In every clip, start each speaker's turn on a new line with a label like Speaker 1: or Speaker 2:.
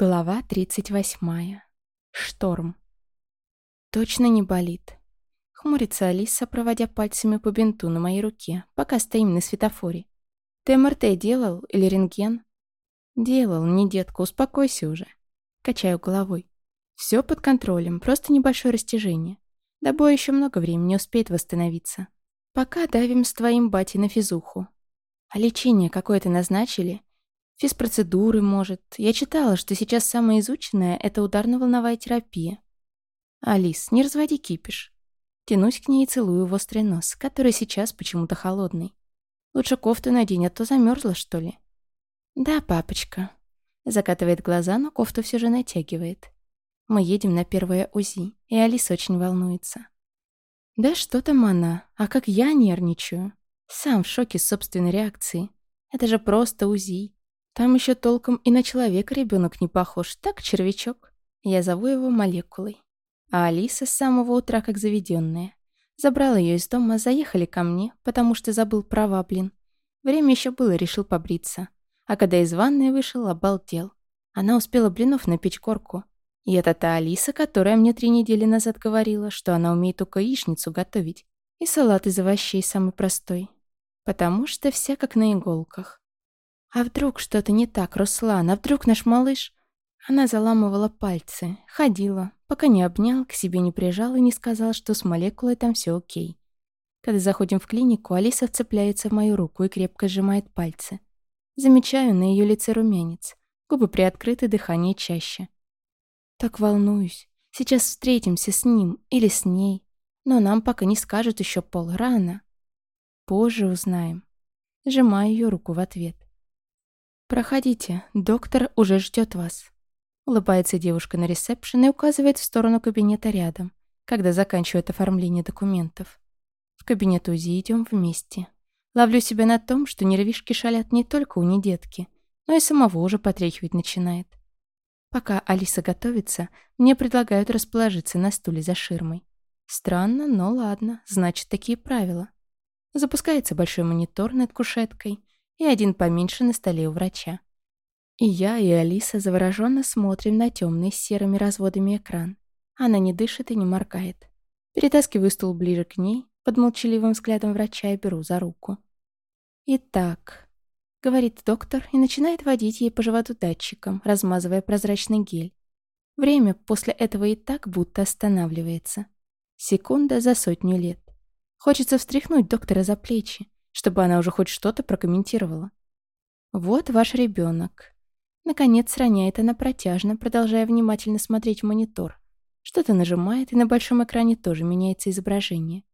Speaker 1: Глава 38. Шторм. Точно не болит. Хмурится Алиса, проводя пальцами по бинту на моей руке, пока стоим на светофоре. Ты МРТ делал или рентген? Делал, не детка, успокойся уже. Качаю головой. Все под контролем, просто небольшое растяжение. До боя еще много времени, успеет восстановиться. Пока давим с твоим батей на физуху. А лечение какое-то назначили? Физпроцедуры, может. Я читала, что сейчас самое изученное — это ударно-волновая терапия. Алис, не разводи кипиш. Тянусь к ней и целую в острый нос, который сейчас почему-то холодный. Лучше кофту надень, а то замерзла, что ли. Да, папочка. Закатывает глаза, но кофту все же натягивает. Мы едем на первое УЗИ, и Алис очень волнуется. Да что там она, а как я нервничаю. Сам в шоке собственной реакции. Это же просто УЗИ. Там еще толком и на человека ребенок не похож, так, червячок? Я зову его молекулой. А Алиса с самого утра как заведенная. Забрал ее из дома, заехали ко мне, потому что забыл права, блин. Время еще было, решил побриться. А когда из ванной вышел, обалдел. Она успела блинов напечь корку. И это та Алиса, которая мне три недели назад говорила, что она умеет только яичницу готовить. И салат из овощей самый простой. Потому что вся как на иголках. А вдруг что-то не так, Руслан? А вдруг наш малыш... Она заламывала пальцы, ходила, пока не обнял, к себе не прижал и не сказал, что с молекулой там все окей. Когда заходим в клинику, Алиса вцепляется в мою руку и крепко сжимает пальцы. Замечаю на ее лице румянец, губы приоткрыты, дыхание чаще. Так волнуюсь. Сейчас встретимся с ним или с ней. Но нам пока не скажут еще пол рано. Позже узнаем. Сжимаю ее руку в ответ. «Проходите, доктор уже ждет вас». Улыбается девушка на ресепшн и указывает в сторону кабинета рядом, когда заканчивает оформление документов. В кабинет УЗИ идем вместе. Ловлю себя на том, что нервишки шалят не только у недетки, но и самого уже потряхивать начинает. Пока Алиса готовится, мне предлагают расположиться на стуле за ширмой. Странно, но ладно, значит, такие правила. Запускается большой монитор над кушеткой, и один поменьше на столе у врача. И я, и Алиса завороженно смотрим на темный с серыми разводами экран. Она не дышит и не моргает. Перетаскиваю стул ближе к ней, под молчаливым взглядом врача и беру за руку. «Итак», — говорит доктор и начинает водить ей по животу датчиком, размазывая прозрачный гель. Время после этого и так будто останавливается. Секунда за сотню лет. Хочется встряхнуть доктора за плечи, чтобы она уже хоть что-то прокомментировала. «Вот ваш ребенок. Наконец роняет она протяжно, продолжая внимательно смотреть в монитор. Что-то нажимает, и на большом экране тоже меняется изображение.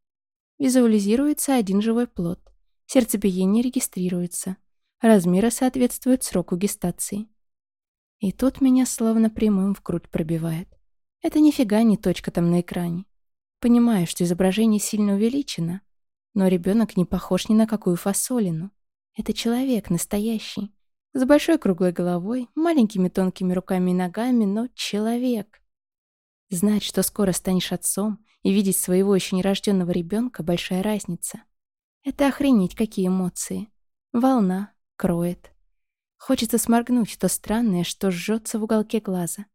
Speaker 1: Визуализируется один живой плод. Сердцебиение регистрируется. Размеры соответствуют сроку гестации. И тут меня словно прямым в грудь пробивает. Это нифига не точка там на экране. Понимаю, что изображение сильно увеличено, но ребенок не похож ни на какую фасолину. Это человек настоящий. С большой круглой головой, маленькими тонкими руками и ногами, но человек. Знать, что скоро станешь отцом, и видеть своего еще нерожденного ребенка — большая разница. Это охренеть, какие эмоции. Волна, кроет. Хочется сморгнуть то странное, что жжется в уголке глаза.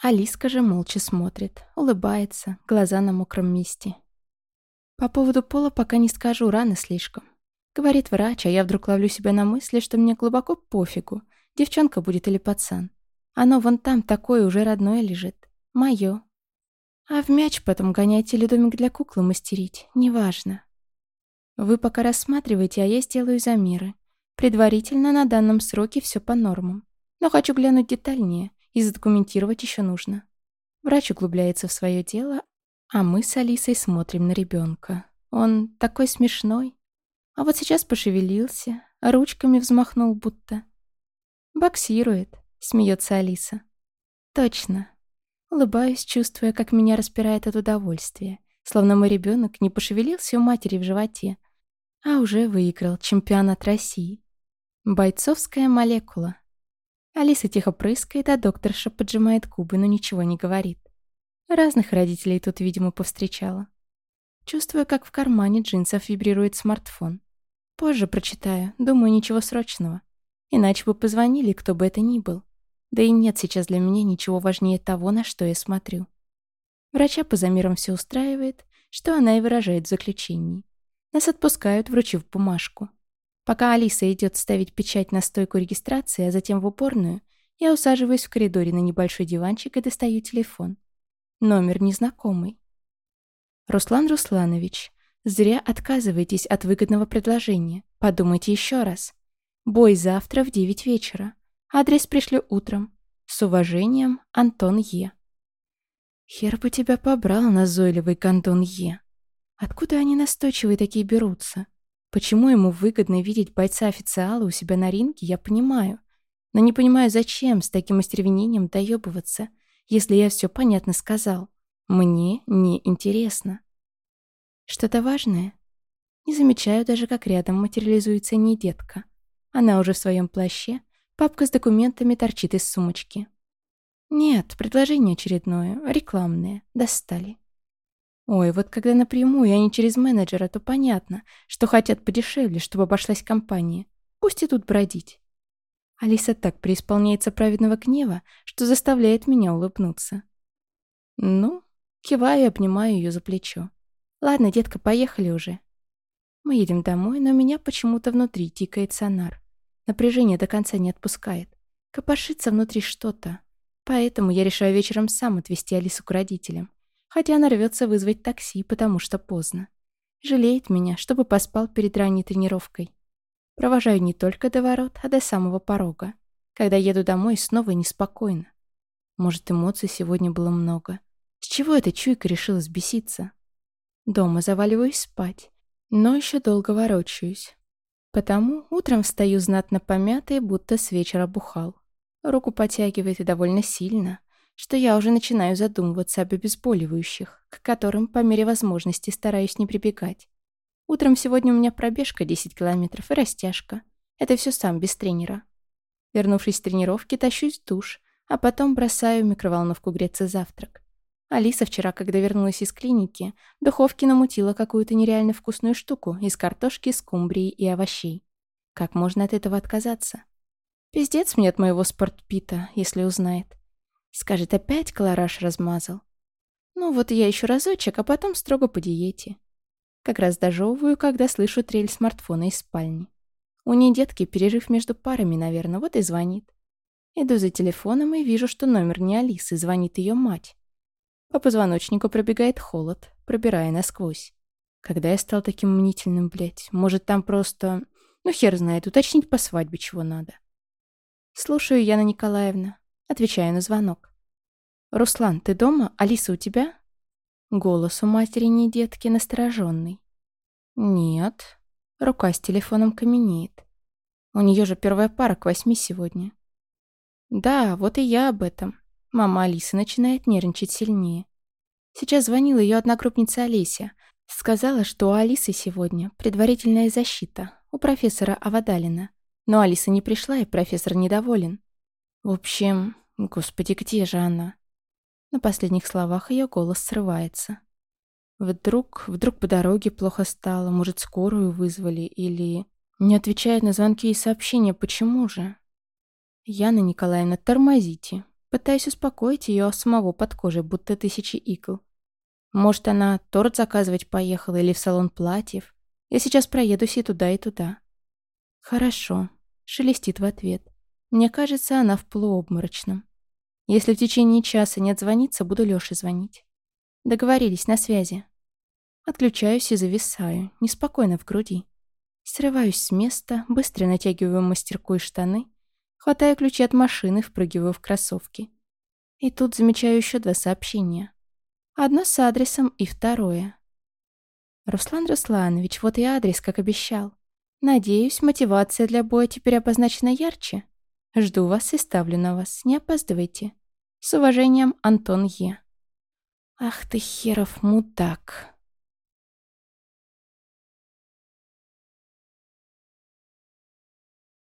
Speaker 1: Алиска же молча смотрит, улыбается, глаза на мокром месте. По поводу пола пока не скажу, рано слишком. Говорит врач, а я вдруг ловлю себя на мысли, что мне глубоко пофигу, девчонка будет или пацан. Оно вон там такое уже родное лежит. Моё. А в мяч потом гонять или домик для куклы мастерить, неважно. Вы пока рассматривайте, а я сделаю замеры. Предварительно на данном сроке все по нормам. Но хочу глянуть детальнее, и задокументировать еще нужно. Врач углубляется в свое дело, а мы с Алисой смотрим на ребенка. Он такой смешной. А вот сейчас пошевелился, ручками взмахнул будто. «Боксирует», — смеется Алиса. «Точно». Улыбаюсь, чувствуя, как меня распирает от удовольствия, словно мой ребенок не пошевелился у матери в животе, а уже выиграл чемпионат России. Бойцовская молекула. Алиса тихо прыскает, а докторша поджимает губы, но ничего не говорит. Разных родителей тут, видимо, повстречала. Чувствую, как в кармане джинсов вибрирует смартфон. Позже прочитаю, думаю, ничего срочного. Иначе бы позвонили, кто бы это ни был. Да и нет сейчас для меня ничего важнее того, на что я смотрю. Врача по замерам все устраивает, что она и выражает в заключении. Нас отпускают, вручив бумажку. Пока Алиса идет ставить печать на стойку регистрации, а затем в уборную, я усаживаюсь в коридоре на небольшой диванчик и достаю телефон. Номер незнакомый. «Руслан Русланович, зря отказываетесь от выгодного предложения. Подумайте еще раз. Бой завтра в девять вечера. Адрес пришлю утром. С уважением, Антон Е. Хер бы тебя побрал, назойливый Кантон Е. Откуда они настойчивые такие берутся? Почему ему выгодно видеть бойца-официала у себя на ринге, я понимаю. Но не понимаю, зачем с таким остервенением доебываться, если я все понятно сказал. Мне не интересно. Что-то важное? Не замечаю даже, как рядом материализуется не детка. Она уже в своем плаще, Папка с документами торчит из сумочки. Нет, предложение очередное, рекламное. Достали. Ой, вот когда напрямую, а не через менеджера, то понятно, что хотят подешевле, чтобы обошлась компания. Пусть и тут бродить. Алиса так преисполняется праведного гнева, что заставляет меня улыбнуться. Ну, киваю и обнимаю ее за плечо. Ладно, детка, поехали уже. Мы едем домой, но меня почему-то внутри тикает сонар. Напряжение до конца не отпускает. Копошится внутри что-то. Поэтому я решаю вечером сам отвезти Алису к родителям. Хотя она рвется вызвать такси, потому что поздно. Жалеет меня, чтобы поспал перед ранней тренировкой. Провожаю не только до ворот, а до самого порога. Когда еду домой, снова неспокойно. Может, эмоций сегодня было много. С чего эта чуйка решила сбеситься? Дома заваливаюсь спать, но еще долго ворочаюсь. Потому утром встаю знатно помятой, будто с вечера бухал. Руку потягивает и довольно сильно, что я уже начинаю задумываться об обезболивающих, к которым по мере возможности стараюсь не прибегать. Утром сегодня у меня пробежка 10 километров и растяжка. Это все сам, без тренера. Вернувшись с тренировки, тащусь в душ, а потом бросаю в микроволновку греться завтрак. Алиса вчера, когда вернулась из клиники, в духовке намутила какую-то нереально вкусную штуку из картошки, скумбрии и овощей. Как можно от этого отказаться? Пиздец мне от моего спортпита, если узнает. Скажет, опять колораж размазал. Ну вот я еще разочек, а потом строго по диете. Как раз дожевываю, когда слышу трель смартфона из спальни. У ней детки перерыв между парами, наверное, вот и звонит. Иду за телефоном и вижу, что номер не Алисы, звонит ее мать. По позвоночнику пробегает холод, пробирая насквозь. Когда я стал таким мнительным, блядь? Может, там просто... Ну, хер знает, уточнить по свадьбе чего надо. Слушаю, Яна Николаевна. Отвечаю на звонок. «Руслан, ты дома? Алиса у тебя?» Голос у матери не детки настороженный. «Нет». Рука с телефоном каменеет. У нее же первая пара к восьми сегодня. «Да, вот и я об этом. Мама Алисы начинает нервничать сильнее. Сейчас звонила ее одногруппница Олеся. Сказала, что у Алисы сегодня предварительная защита у профессора Авадалина. Но Алиса не пришла, и профессор недоволен. В общем, господи, где же она? На последних словах ее голос срывается. Вдруг, вдруг по дороге плохо стало, может, скорую вызвали или... Не отвечает на звонки и сообщения, почему же? Яна Николаевна, тормозите, Пытаюсь успокоить ее самого под кожей, будто тысячи икл. Может, она торт заказывать поехала или в салон платьев. Я сейчас проедусь и туда, и туда. Хорошо. Шелестит в ответ. Мне кажется, она в полуобморочном. Если в течение часа не отзвонится, буду Лёше звонить. Договорились, на связи. Отключаюсь и зависаю, неспокойно в груди. Срываюсь с места, быстро натягиваю мастерку и штаны Хватаю ключи от машины, впрыгиваю в кроссовки. И тут замечаю еще два сообщения. Одно с адресом и второе. «Руслан Русланович, вот и адрес, как обещал. Надеюсь, мотивация для боя теперь обозначена ярче. Жду вас и ставлю на вас. Не опаздывайте. С уважением, Антон Е. Ах ты херов мудак.